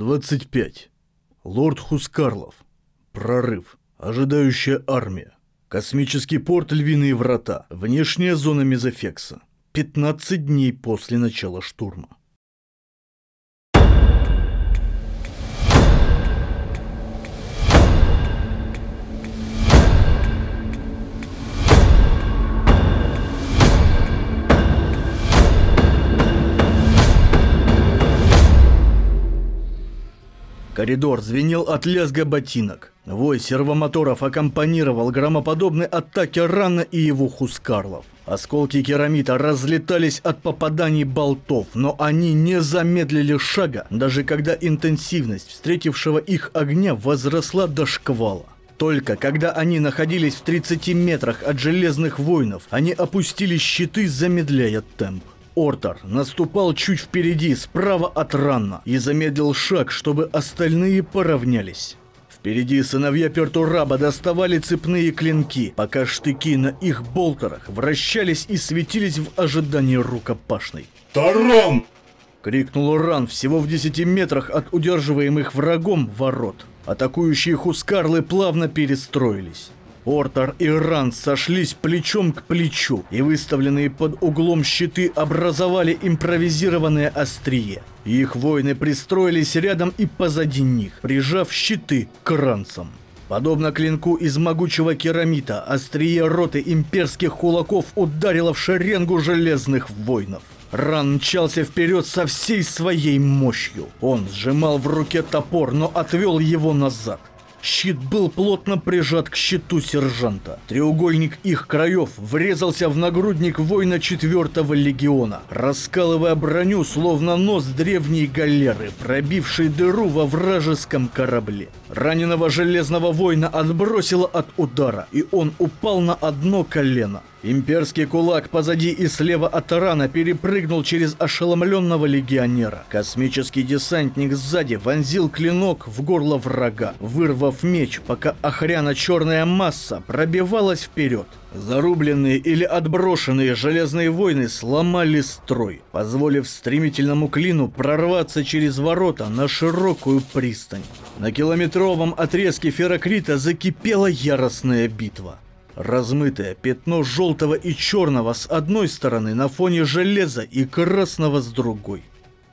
25. Лорд Хускарлов. Прорыв. Ожидающая армия. Космический порт Львиные врата. Внешняя зона Мезофекса. 15 дней после начала штурма. Коридор звенел от лязга ботинок. Вой сервомоторов аккомпанировал громоподобной атаке Рана и его хускарлов. Осколки керамита разлетались от попаданий болтов, но они не замедлили шага, даже когда интенсивность встретившего их огня возросла до шквала. Только когда они находились в 30 метрах от железных воинов, они опустили щиты, замедляя темп. Ортор наступал чуть впереди, справа от Ранна, и замедлил шаг, чтобы остальные поравнялись. Впереди сыновья Пертураба доставали цепные клинки, пока штыки на их болтерах вращались и светились в ожидании рукопашной. «Таран!» — крикнул Ран всего в 10 метрах от удерживаемых врагом ворот. Атакующие хускарлы плавно перестроились. Ортор и Ран сошлись плечом к плечу, и выставленные под углом щиты образовали импровизированное острие. Их воины пристроились рядом и позади них, прижав щиты к ранцам. Подобно клинку из могучего керамита, острие роты имперских кулаков ударило в шеренгу железных воинов. Ран мчался вперед со всей своей мощью. Он сжимал в руке топор, но отвел его назад. Щит был плотно прижат к щиту сержанта. Треугольник их краев врезался в нагрудник воина четвертого легиона, раскалывая броню, словно нос древней галеры, пробившей дыру во вражеском корабле. Раненого железного воина отбросило от удара, и он упал на одно колено. Имперский кулак позади и слева от Арана перепрыгнул через ошеломленного легионера. Космический десантник сзади вонзил клинок в горло врага, вырвав меч, пока охряна черная масса пробивалась вперед. Зарубленные или отброшенные железные войны сломали строй, позволив стремительному клину прорваться через ворота на широкую пристань. На километровом отрезке ферокрита закипела яростная битва. Размытое пятно желтого и черного с одной стороны на фоне железа и красного с другой.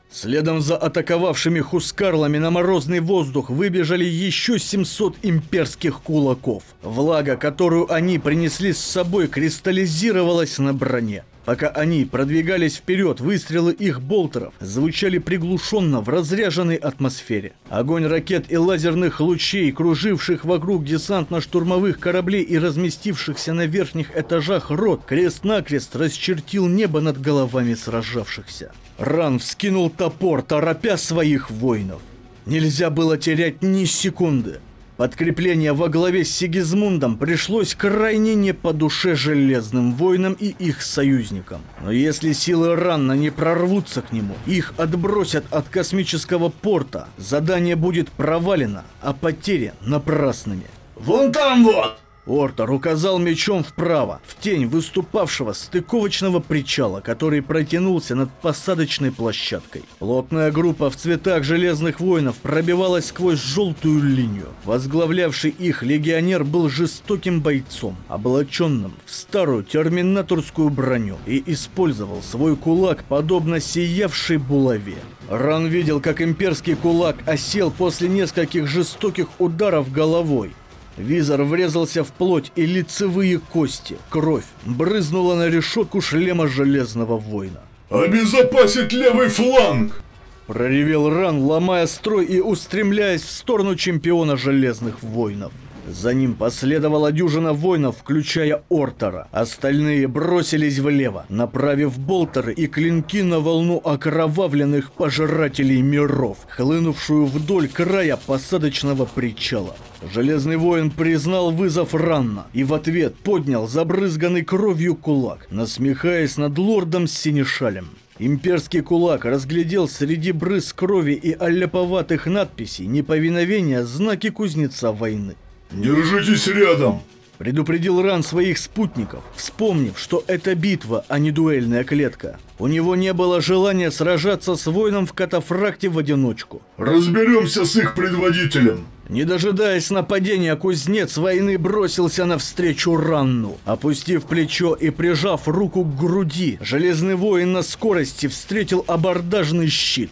Следом за атаковавшими хускарлами на морозный воздух выбежали еще 700 имперских кулаков. Влага, которую они принесли с собой, кристаллизировалась на броне. Пока они продвигались вперед, выстрелы их болтеров звучали приглушенно в разряженной атмосфере. Огонь ракет и лазерных лучей, круживших вокруг десантно-штурмовых кораблей и разместившихся на верхних этажах рот, крест-накрест расчертил небо над головами сражавшихся. Ран вскинул топор, торопя своих воинов. Нельзя было терять ни секунды. Подкрепление во главе с Сигизмундом пришлось крайне не по душе Железным воинам и их союзникам. Но если силы Ранна не прорвутся к нему, их отбросят от космического порта, задание будет провалено, а потери напрасными. «Вон там вот!» Ортор указал мечом вправо, в тень выступавшего стыковочного причала, который протянулся над посадочной площадкой. Плотная группа в цветах железных воинов пробивалась сквозь желтую линию. Возглавлявший их легионер был жестоким бойцом, облаченным в старую терминаторскую броню, и использовал свой кулак подобно сиявшей булаве. Ран видел, как имперский кулак осел после нескольких жестоких ударов головой, Визор врезался в плоть и лицевые кости. Кровь брызнула на решетку шлема Железного Воина. «Обезопасить левый фланг!» Проревел Ран, ломая строй и устремляясь в сторону чемпиона Железных Воинов. За ним последовала дюжина воинов, включая Ортора. Остальные бросились влево, направив болтеры и клинки на волну окровавленных пожирателей миров, хлынувшую вдоль края посадочного причала. Железный воин признал вызов Ранна и в ответ поднял забрызганный кровью кулак, насмехаясь над лордом с синешалем. Имперский кулак разглядел среди брызг крови и оляповатых надписей неповиновения знаки кузнеца войны. «Держитесь рядом!» Предупредил Ран своих спутников, вспомнив, что это битва, а не дуэльная клетка. У него не было желания сражаться с воином в катафракте в одиночку. Разберемся с их предводителем. Не дожидаясь нападения, кузнец войны бросился навстречу Ранну. Опустив плечо и прижав руку к груди, железный воин на скорости встретил абордажный щит.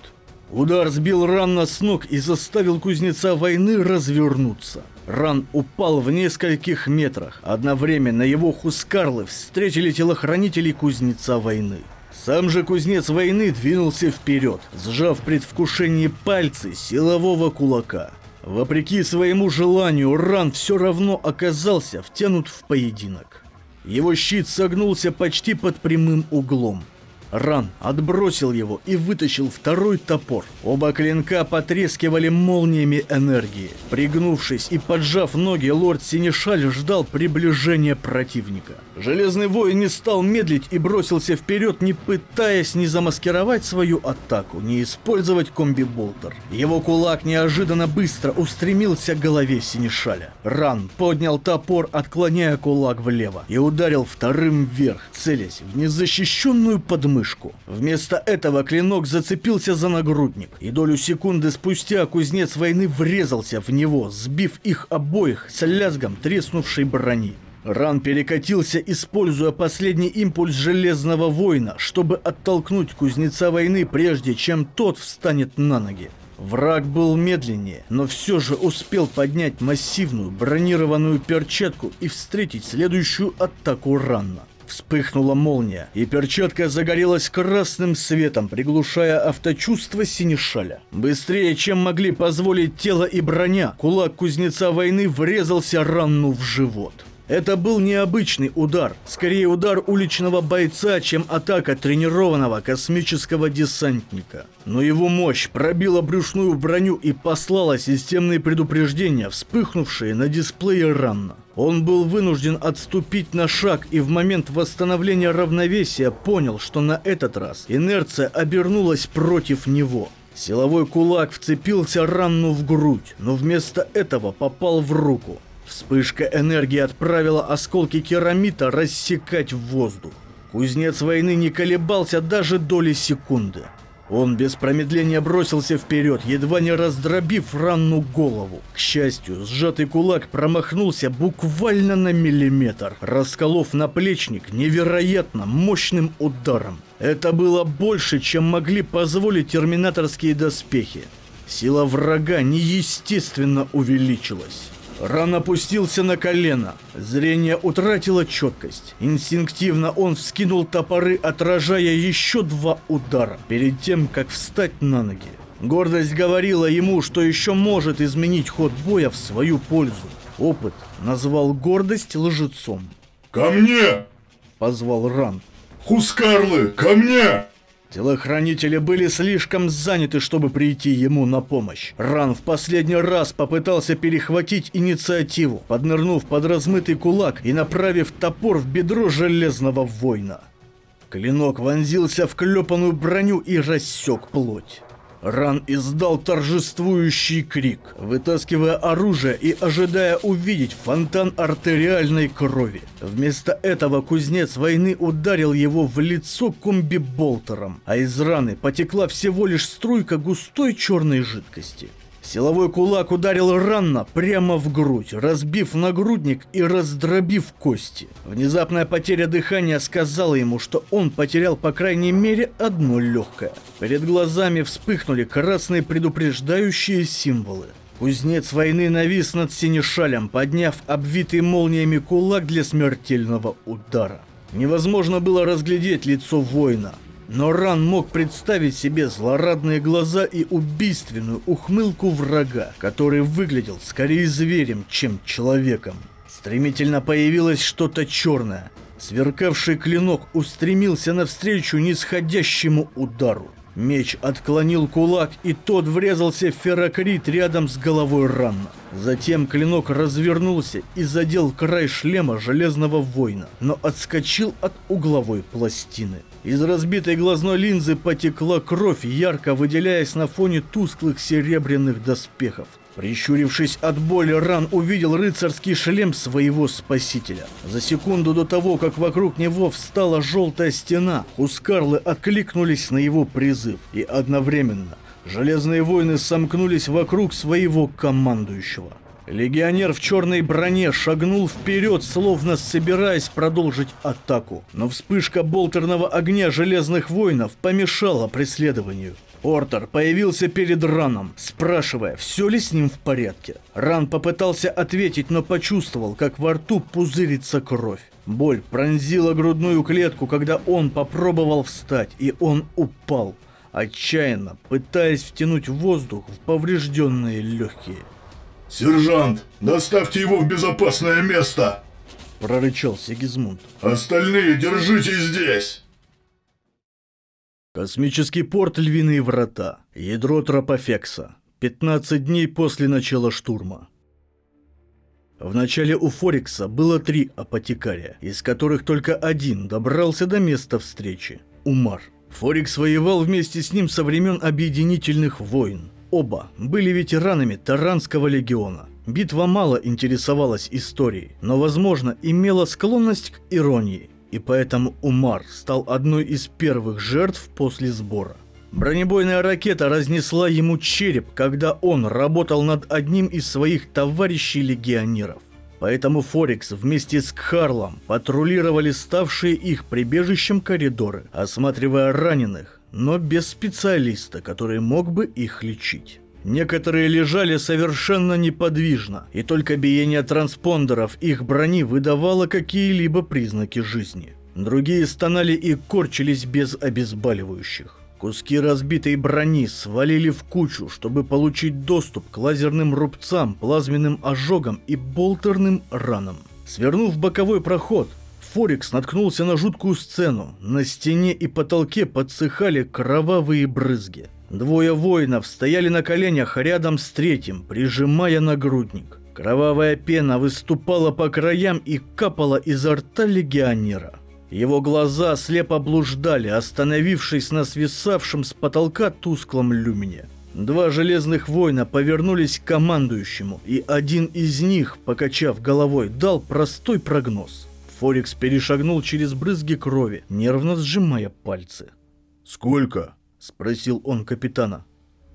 Удар сбил Ранна с ног и заставил кузнеца войны развернуться. Ран упал в нескольких метрах. Одновременно его хускарлы встретили телохранителей кузнеца войны. Сам же кузнец войны двинулся вперед, сжав в предвкушении пальцы силового кулака. Вопреки своему желанию, Ран все равно оказался втянут в поединок. Его щит согнулся почти под прямым углом. Ран отбросил его и вытащил второй топор. Оба клинка потрескивали молниями энергии. Пригнувшись и поджав ноги, лорд Синишаль ждал приближения противника. Железный воин не стал медлить и бросился вперед, не пытаясь ни замаскировать свою атаку, ни использовать комби-болтер. Его кулак неожиданно быстро устремился к голове Синишаля. Ран поднял топор, отклоняя кулак влево, и ударил вторым вверх, целясь в незащищенную подмышку. Вместо этого клинок зацепился за нагрудник, и долю секунды спустя кузнец войны врезался в него, сбив их обоих с лязгом треснувшей брони. Ран перекатился, используя последний импульс Железного Воина, чтобы оттолкнуть Кузнеца Войны, прежде чем тот встанет на ноги. Враг был медленнее, но все же успел поднять массивную бронированную перчатку и встретить следующую атаку Ранна. Вспыхнула молния, и перчатка загорелась красным светом, приглушая авточувство синешаля. Быстрее, чем могли позволить тело и броня, кулак кузнеца войны врезался Ранну в живот. Это был необычный удар, скорее удар уличного бойца, чем атака тренированного космического десантника. Но его мощь пробила брюшную броню и послала системные предупреждения, вспыхнувшие на дисплее ранно. Он был вынужден отступить на шаг и в момент восстановления равновесия понял, что на этот раз инерция обернулась против него. Силовой кулак вцепился Ранну в грудь, но вместо этого попал в руку. Вспышка энергии отправила осколки керамита рассекать в воздух. Кузнец войны не колебался даже доли секунды. Он без промедления бросился вперед, едва не раздробив ранну голову. К счастью, сжатый кулак промахнулся буквально на миллиметр, расколов наплечник невероятно мощным ударом. Это было больше, чем могли позволить терминаторские доспехи. Сила врага неестественно увеличилась. Ран опустился на колено. Зрение утратило четкость. Инстинктивно он вскинул топоры, отражая еще два удара, перед тем, как встать на ноги. Гордость говорила ему, что еще может изменить ход боя в свою пользу. Опыт назвал гордость лжецом. «Ко мне! Позвал Ран. Хускарлы, ко мне!» Телохранители были слишком заняты, чтобы прийти ему на помощь. Ран в последний раз попытался перехватить инициативу, поднырнув под размытый кулак и направив топор в бедро железного воина. Клинок вонзился в клепанную броню и рассек плоть. Ран издал торжествующий крик, вытаскивая оружие и ожидая увидеть фонтан артериальной крови. Вместо этого кузнец войны ударил его в лицо комби-болтером, а из раны потекла всего лишь струйка густой черной жидкости. Силовой кулак ударил Ранна прямо в грудь, разбив нагрудник и раздробив кости. Внезапная потеря дыхания сказала ему, что он потерял по крайней мере одно легкое. Перед глазами вспыхнули красные предупреждающие символы. Кузнец войны навис над синешалем, подняв обвитый молниями кулак для смертельного удара. Невозможно было разглядеть лицо воина. Но Ран мог представить себе злорадные глаза и убийственную ухмылку врага, который выглядел скорее зверем, чем человеком. Стремительно появилось что-то черное. Сверкавший клинок устремился навстречу нисходящему удару. Меч отклонил кулак, и тот врезался в ферокрит рядом с головой Ранна. Затем клинок развернулся и задел край шлема Железного Воина, но отскочил от угловой пластины. Из разбитой глазной линзы потекла кровь, ярко выделяясь на фоне тусклых серебряных доспехов. Прищурившись от боли, Ран увидел рыцарский шлем своего спасителя. За секунду до того, как вокруг него встала желтая стена, Хускарлы откликнулись на его призыв, и одновременно Железные воины сомкнулись вокруг своего командующего. Легионер в черной броне шагнул вперед, словно собираясь продолжить атаку. Но вспышка болтерного огня железных воинов помешала преследованию. Ортер появился перед Раном, спрашивая, все ли с ним в порядке. Ран попытался ответить, но почувствовал, как во рту пузырится кровь. Боль пронзила грудную клетку, когда он попробовал встать, и он упал отчаянно пытаясь втянуть воздух в поврежденные легкие. «Сержант, доставьте его в безопасное место!» – прорычал Сигизмунд. «Остальные держите здесь!» Космический порт Львиные Врата. Ядро Тропофекса. 15 дней после начала штурма. В начале у Форекса было три апотекария, из которых только один добрался до места встречи – Умар – Форикс воевал вместе с ним со времен объединительных войн. Оба были ветеранами Таранского легиона. Битва мало интересовалась историей, но, возможно, имела склонность к иронии, и поэтому Умар стал одной из первых жертв после сбора. Бронебойная ракета разнесла ему череп, когда он работал над одним из своих товарищей-легионеров. Поэтому Форекс вместе с Кхарлом патрулировали ставшие их прибежищем коридоры, осматривая раненых, но без специалиста, который мог бы их лечить. Некоторые лежали совершенно неподвижно, и только биение транспондеров их брони выдавало какие-либо признаки жизни. Другие стонали и корчились без обезболивающих. Куски разбитой брони свалили в кучу, чтобы получить доступ к лазерным рубцам, плазменным ожогам и болтерным ранам. Свернув боковой проход, Форикс наткнулся на жуткую сцену. На стене и потолке подсыхали кровавые брызги. Двое воинов стояли на коленях рядом с третьим, прижимая нагрудник. Кровавая пена выступала по краям и капала изо рта легионера. Его глаза слепо блуждали, остановившись на свисавшем с потолка тусклом люмине. Два железных воина повернулись к командующему, и один из них, покачав головой, дал простой прогноз. Форекс перешагнул через брызги крови, нервно сжимая пальцы. «Сколько?» – спросил он капитана.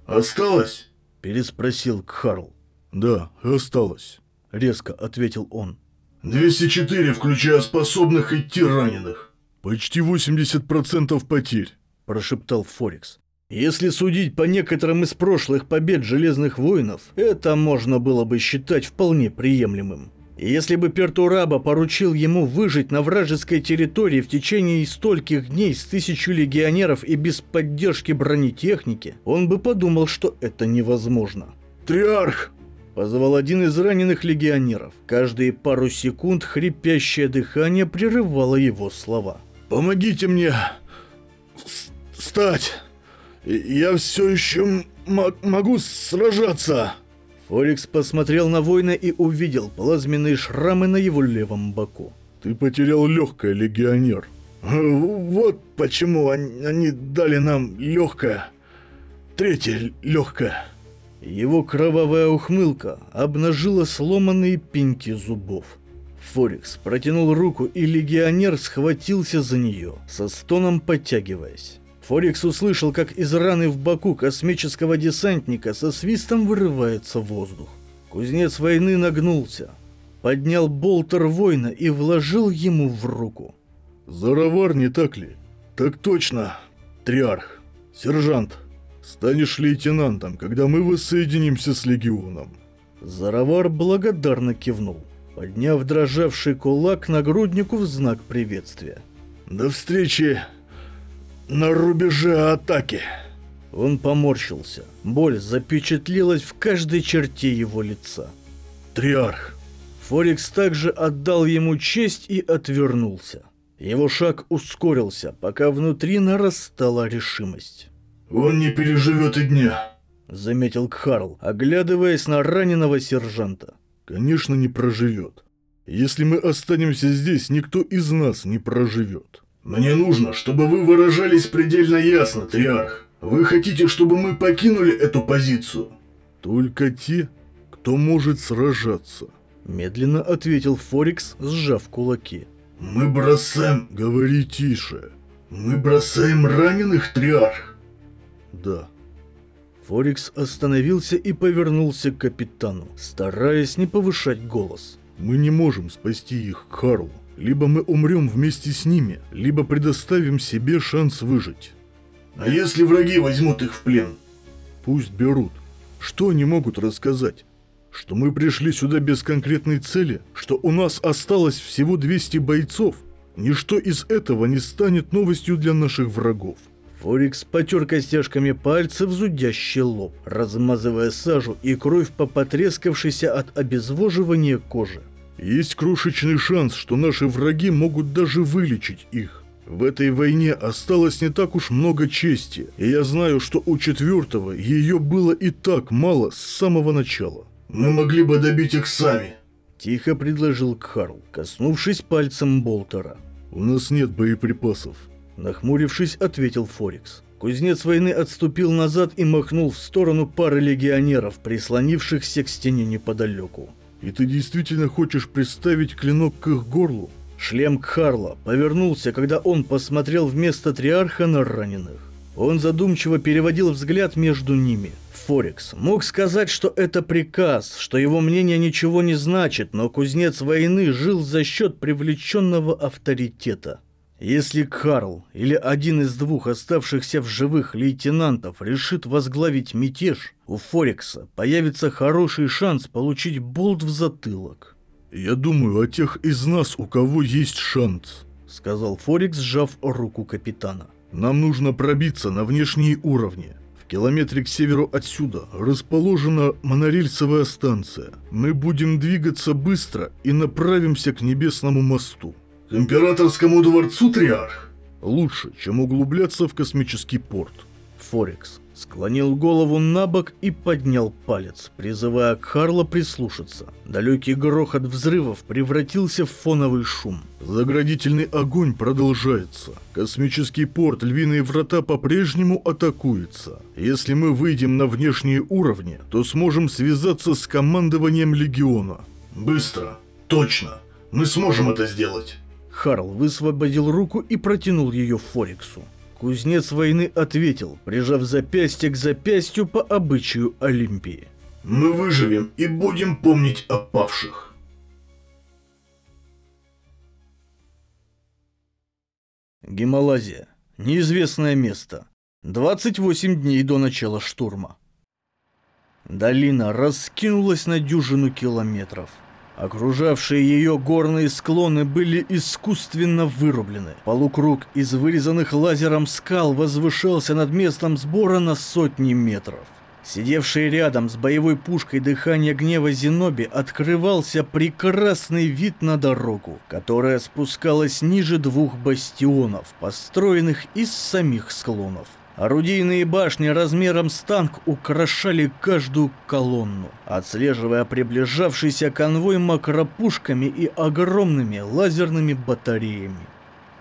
«Осталось?» – переспросил Кхарл. «Да, осталось», – резко ответил он. 204, включая способных идти раненых. Почти 80% потерь, прошептал Форекс. Если судить по некоторым из прошлых побед Железных Воинов, это можно было бы считать вполне приемлемым. Если бы Пертураба поручил ему выжить на вражеской территории в течение стольких дней с тысячу легионеров и без поддержки бронетехники, он бы подумал, что это невозможно. «Триарх!» Позвал один из раненых легионеров. Каждые пару секунд хрипящее дыхание прерывало его слова. «Помогите мне встать! Я все еще могу сражаться!» Форекс посмотрел на воина и увидел плазменные шрамы на его левом боку. «Ты потерял легкое, легионер». «Вот почему они, они дали нам легкое. Третье легкое». Его кровавая ухмылка обнажила сломанные пеньки зубов. Форекс протянул руку, и легионер схватился за нее, со стоном подтягиваясь. Форекс услышал, как из раны в боку космического десантника со свистом вырывается воздух. Кузнец войны нагнулся, поднял болтер воина и вложил ему в руку. «Заровар, не так ли?» «Так точно, триарх, сержант». Станешь лейтенантом, когда мы воссоединимся с легионом. Заровар благодарно кивнул, подняв дрожавший кулак на груднику в знак приветствия. До встречи на рубеже атаки. Он поморщился. Боль запечатлелась в каждой черте его лица. Триарх. Форекс также отдал ему честь и отвернулся. Его шаг ускорился, пока внутри нарастала решимость. «Он не переживет и дня», — заметил Кхарл, оглядываясь на раненого сержанта. «Конечно, не проживет. Если мы останемся здесь, никто из нас не проживет». «Мне нужно, чтобы вы выражались предельно ясно, Триарх. Вы хотите, чтобы мы покинули эту позицию?» «Только те, кто может сражаться. Медленно ответил Форикс, сжав кулаки. Мы бросаем... Говори тише. Мы бросаем раненых, Триарх. Да. Форикс остановился и повернулся к капитану, стараясь не повышать голос. Мы не можем спасти их, Карл. Либо мы умрем вместе с ними, либо предоставим себе шанс выжить. А если враги возьмут их в плен? Пусть берут. Что они могут рассказать? Что мы пришли сюда без конкретной цели? Что у нас осталось всего 200 бойцов? Ничто из этого не станет новостью для наших врагов. Форикс потер костяшками пальцев зудящий лоб, размазывая сажу и кровь по потрескавшейся от обезвоживания кожи. Есть крошечный шанс, что наши враги могут даже вылечить их. В этой войне осталось не так уж много чести, и я знаю, что у четвертого ее было и так мало с самого начала. Мы могли бы добить их сами. Тихо предложил Карл, коснувшись пальцем Болтера. У нас нет боеприпасов. Нахмурившись, ответил Форикс. Кузнец войны отступил назад и махнул в сторону пары легионеров, прислонившихся к стене неподалеку. И ты действительно хочешь приставить клинок к их горлу? Шлем Кхарла повернулся, когда он посмотрел вместо Триарха на раненых. Он задумчиво переводил взгляд между ними. Форекс мог сказать, что это приказ, что его мнение ничего не значит, но кузнец войны жил за счет привлеченного авторитета. Если Карл или один из двух оставшихся в живых лейтенантов решит возглавить мятеж, у Форекса появится хороший шанс получить болт в затылок. «Я думаю о тех из нас, у кого есть шанс», — сказал Форекс, сжав руку капитана. «Нам нужно пробиться на внешние уровни. В километре к северу отсюда расположена монорельсовая станция. Мы будем двигаться быстро и направимся к Небесному мосту. Императорскому дворцу, Триарх? Лучше, чем углубляться в космический порт». Форекс склонил голову на бок и поднял палец, призывая Карла прислушаться. Далекий грохот взрывов превратился в фоновый шум. Заградительный огонь продолжается. Космический порт Львиные Врата по-прежнему атакуется. Если мы выйдем на внешние уровни, то сможем связаться с командованием Легиона. Быстро. Точно. Мы сможем это сделать. Харл высвободил руку и протянул ее Форексу. Кузнец войны ответил, прижав запястье к запястью по обычаю Олимпии. «Мы выживем и будем помнить о павших». Гималазия. Неизвестное место. 28 дней до начала штурма. Долина раскинулась на дюжину километров. Окружавшие ее горные склоны были искусственно вырублены. Полукруг из вырезанных лазером скал возвышался над местом сбора на сотни метров. Сидевший рядом с боевой пушкой дыхания гнева Зеноби открывался прекрасный вид на дорогу, которая спускалась ниже двух бастионов, построенных из самих склонов. Орудийные башни размером с танк украшали каждую колонну, отслеживая приближавшийся конвой макропушками и огромными лазерными батареями.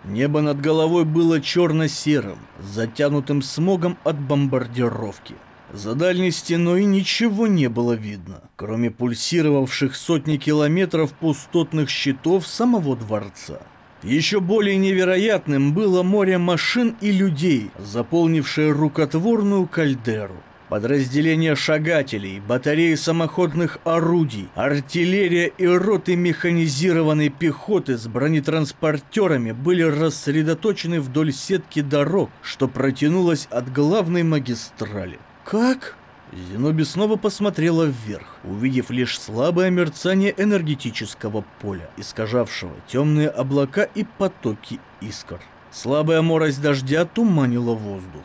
Небо над головой было черно-серым, затянутым смогом от бомбардировки. За дальней стеной ничего не было видно, кроме пульсировавших сотни километров пустотных щитов самого дворца. Еще более невероятным было море машин и людей, заполнившее рукотворную кальдеру. Подразделения шагателей, батареи самоходных орудий, артиллерия и роты механизированной пехоты с бронетранспортерами были рассредоточены вдоль сетки дорог, что протянулась от главной магистрали. «Как?» Зеноби снова посмотрела вверх, увидев лишь слабое мерцание энергетического поля, искажавшего темные облака и потоки искр. Слабая морось дождя туманила воздух.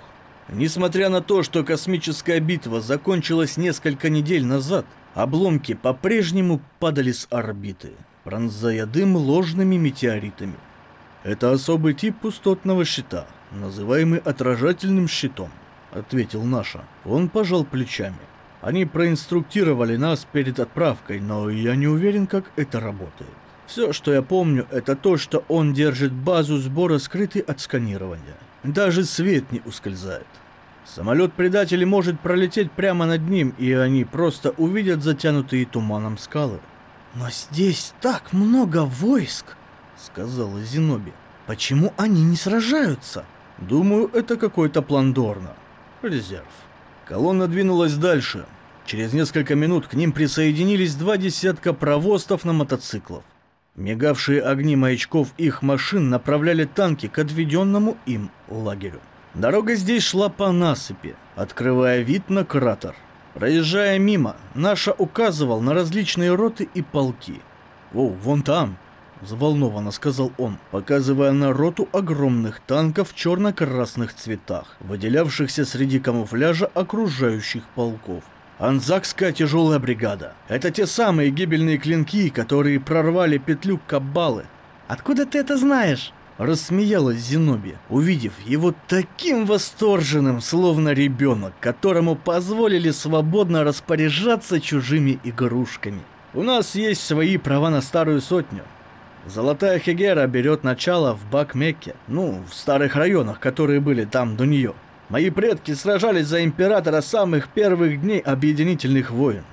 Несмотря на то, что космическая битва закончилась несколько недель назад, обломки по-прежнему падали с орбиты, пронзая дым ложными метеоритами. Это особый тип пустотного щита, называемый отражательным щитом ответил Наша. Он пожал плечами. Они проинструктировали нас перед отправкой, но я не уверен, как это работает. Все, что я помню, это то, что он держит базу сбора скрытой от сканирования. Даже свет не ускользает. Самолет предателей может пролететь прямо над ним, и они просто увидят затянутые туманом скалы. «Но здесь так много войск!» — сказала Зиноби. «Почему они не сражаются?» «Думаю, это какой-то план Дорна. Резерв». Колонна двинулась дальше. Через несколько минут к ним присоединились два десятка провостов на мотоциклах. Мигавшие огни маячков их машин направляли танки к отведенному им лагерю. Дорога здесь шла по насыпи, открывая вид на кратер. Проезжая мимо, Наша указывал на различные роты и полки. «О, вон там!» – взволнованно сказал он, показывая на роту огромных танков в черно-красных цветах, выделявшихся среди камуфляжа окружающих полков. Анзакская тяжелая бригада. Это те самые гибельные клинки, которые прорвали петлю Каббалы. Откуда ты это знаешь? Рассмеялась Зиноби, увидев его таким восторженным, словно ребенок, которому позволили свободно распоряжаться чужими игрушками. У нас есть свои права на старую сотню. Золотая Хегера берет начало в Бакмекке, ну, в старых районах, которые были там до нее. Мои предки сражались за императора с самых первых дней объединительных войн.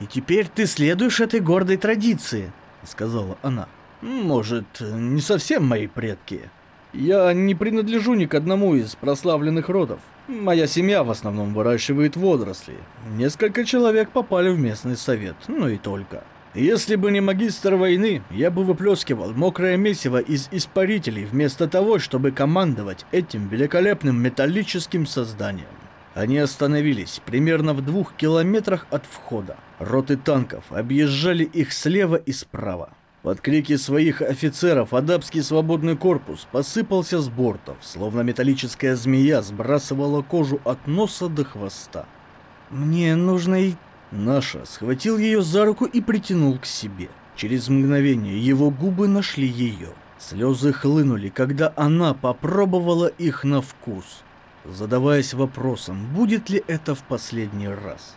И теперь ты следуешь этой гордой традиции, сказала она. Может, не совсем мои предки. Я не принадлежу ни к одному из прославленных родов. Моя семья в основном выращивает водоросли. Несколько человек попали в местный совет, ну и только. Если бы не магистр войны, я бы выплескивал мокрое месиво из испарителей вместо того, чтобы командовать этим великолепным металлическим созданием. Они остановились примерно в двух километрах от входа. Роты танков объезжали их слева и справа. Под крики своих офицеров адапский свободный корпус посыпался с бортов, словно металлическая змея сбрасывала кожу от носа до хвоста. «Мне нужно и...» Наша схватил ее за руку и притянул к себе. Через мгновение его губы нашли ее. Слезы хлынули, когда она попробовала их на вкус, задаваясь вопросом, будет ли это в последний раз.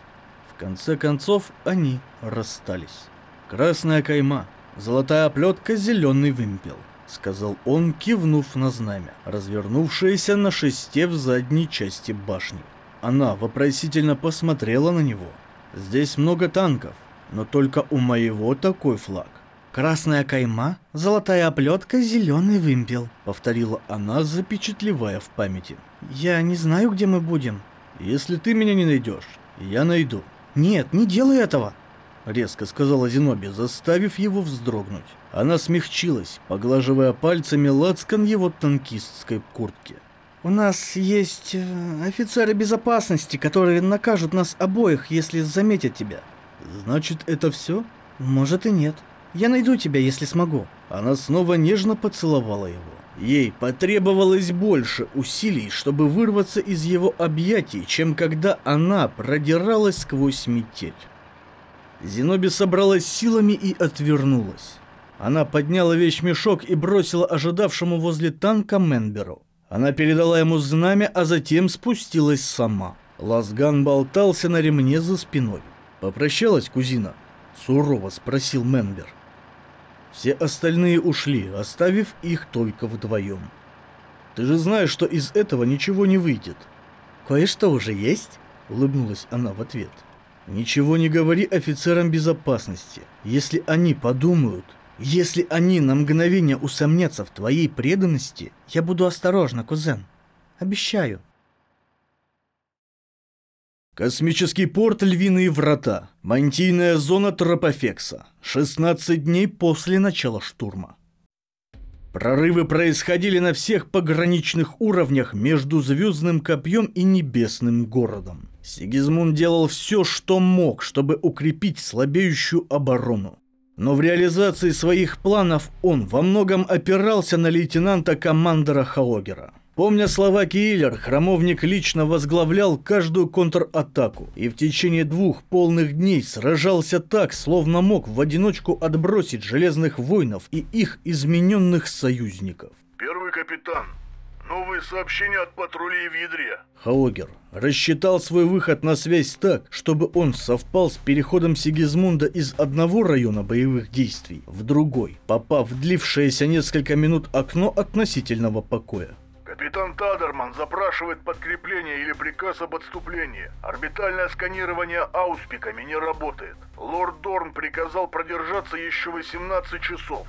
В конце концов, они расстались. Красная кайма, Золотая оплетка, зеленый вымпел, сказал он, кивнув на знамя, развернувшееся на шесте в задней части башни. Она вопросительно посмотрела на него. Здесь много танков, но только у моего такой флаг. «Красная кайма, золотая оплетка, зеленый вымпел», — повторила она, запечатлевая в памяти. «Я не знаю, где мы будем». «Если ты меня не найдешь, я найду». «Нет, не делай этого», — резко сказала Зиноби, заставив его вздрогнуть. Она смягчилась, поглаживая пальцами лацкан его танкистской куртки. «У нас есть э, офицеры безопасности, которые накажут нас обоих, если заметят тебя». «Значит, это все?» «Может и нет. Я найду тебя, если смогу». Она снова нежно поцеловала его. Ей потребовалось больше усилий, чтобы вырваться из его объятий, чем когда она продиралась сквозь метель. Зиноби собралась силами и отвернулась. Она подняла вещмешок и бросила ожидавшему возле танка Менберу. Она передала ему знамя, а затем спустилась сама. Лазган болтался на ремне за спиной. «Попрощалась, кузина?» – сурово спросил Менбер. Все остальные ушли, оставив их только вдвоем. «Ты же знаешь, что из этого ничего не выйдет». «Кое-что уже есть?» – улыбнулась она в ответ. Ничего не говори офицерам безопасности. Если они подумают, если они на мгновение усомнятся в твоей преданности, я буду осторожна, кузен. Обещаю. Космический порт Львиные врата. Мантийная зона Тропофекса. 16 дней после начала штурма. Прорывы происходили на всех пограничных уровнях между Звездным копьем и Небесным городом. Сигизмунд делал все, что мог, чтобы укрепить слабеющую оборону. Но в реализации своих планов он во многом опирался на лейтенанта-командора Хаогера. Помня слова Киллер, храмовник лично возглавлял каждую контратаку и в течение двух полных дней сражался так, словно мог в одиночку отбросить железных воинов и их измененных союзников. Первый капитан, новые сообщения от патрулей в ядре. Хаогер рассчитал свой выход на связь так, чтобы он совпал с переходом Сигизмунда из одного района боевых действий в другой, попав в длившееся несколько минут окно относительного покоя. Капитан Тадерман запрашивает подкрепление или приказ об отступлении. Орбитальное сканирование ауспиками не работает. Лорд Дорн приказал продержаться еще 18 часов.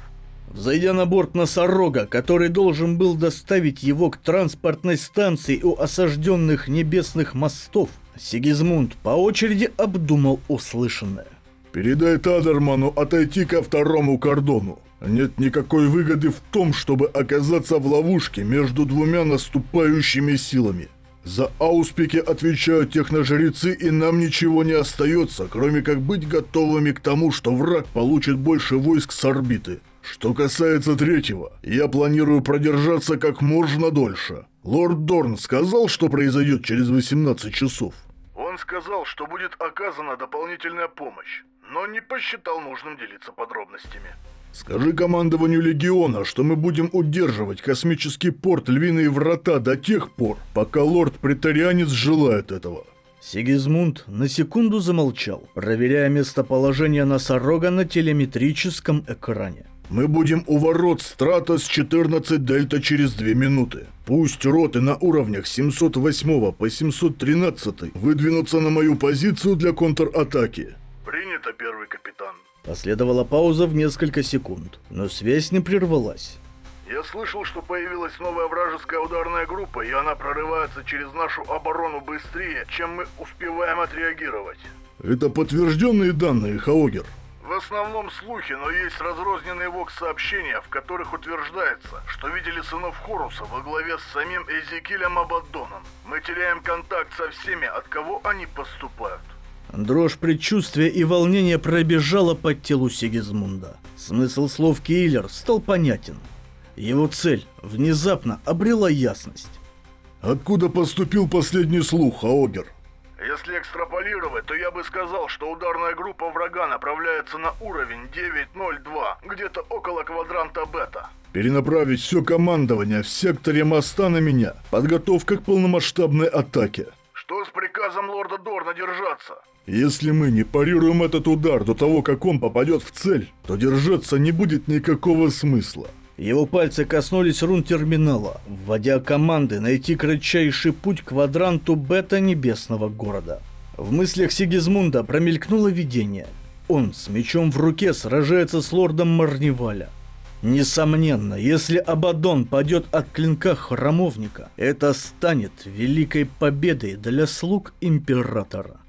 Взойдя на борт носорога, который должен был доставить его к транспортной станции у осажденных небесных мостов, Сигизмунд по очереди обдумал услышанное. Передай Тадерману отойти ко второму кордону. Нет никакой выгоды в том, чтобы оказаться в ловушке между двумя наступающими силами. За ауспики отвечают техножрецы, и нам ничего не остается, кроме как быть готовыми к тому, что враг получит больше войск с орбиты. Что касается третьего, я планирую продержаться как можно дольше. Лорд Дорн сказал, что произойдет через 18 часов. Он сказал, что будет оказана дополнительная помощь, но не посчитал нужным делиться подробностями. Скажи командованию Легиона, что мы будем удерживать космический порт Львиные Врата до тех пор, пока лорд-претарианец желает этого. Сигизмунд на секунду замолчал, проверяя местоположение носорога на телеметрическом экране. Мы будем у ворот Стратос 14 Дельта через 2 минуты. Пусть роты на уровнях 708 по 713 выдвинутся на мою позицию для контратаки. Принято, первый капитан. Последовала пауза в несколько секунд, но связь не прервалась. Я слышал, что появилась новая вражеская ударная группа, и она прорывается через нашу оборону быстрее, чем мы успеваем отреагировать. Это подтвержденные данные, Хаогер. В основном слухи, но есть разрозненные вокс-сообщения, в которых утверждается, что видели сынов Хоруса во главе с самим Эзекилем Абаддоном. Мы теряем контакт со всеми, от кого они поступают. Дрожь предчувствия и волнения пробежала по телу Сигизмунда. Смысл слов Киллер стал понятен. Его цель внезапно обрела ясность. Откуда поступил последний слух, Хаогер? Если экстраполировать, то я бы сказал, что ударная группа врага направляется на уровень 902, где-то около квадранта бета. Перенаправить все командование в секторе моста на меня. Подготовка к полномасштабной атаке. Что с приказом лорда Дорна держаться? Если мы не парируем этот удар до того, как он попадет в цель, то держаться не будет никакого смысла. Его пальцы коснулись рун терминала, вводя команды найти кратчайший путь к квадранту бета небесного города. В мыслях Сигизмунда промелькнуло видение. Он с мечом в руке сражается с лордом Марниваля. Несомненно, если Абадон падет от клинка храмовника, это станет великой победой для слуг Императора.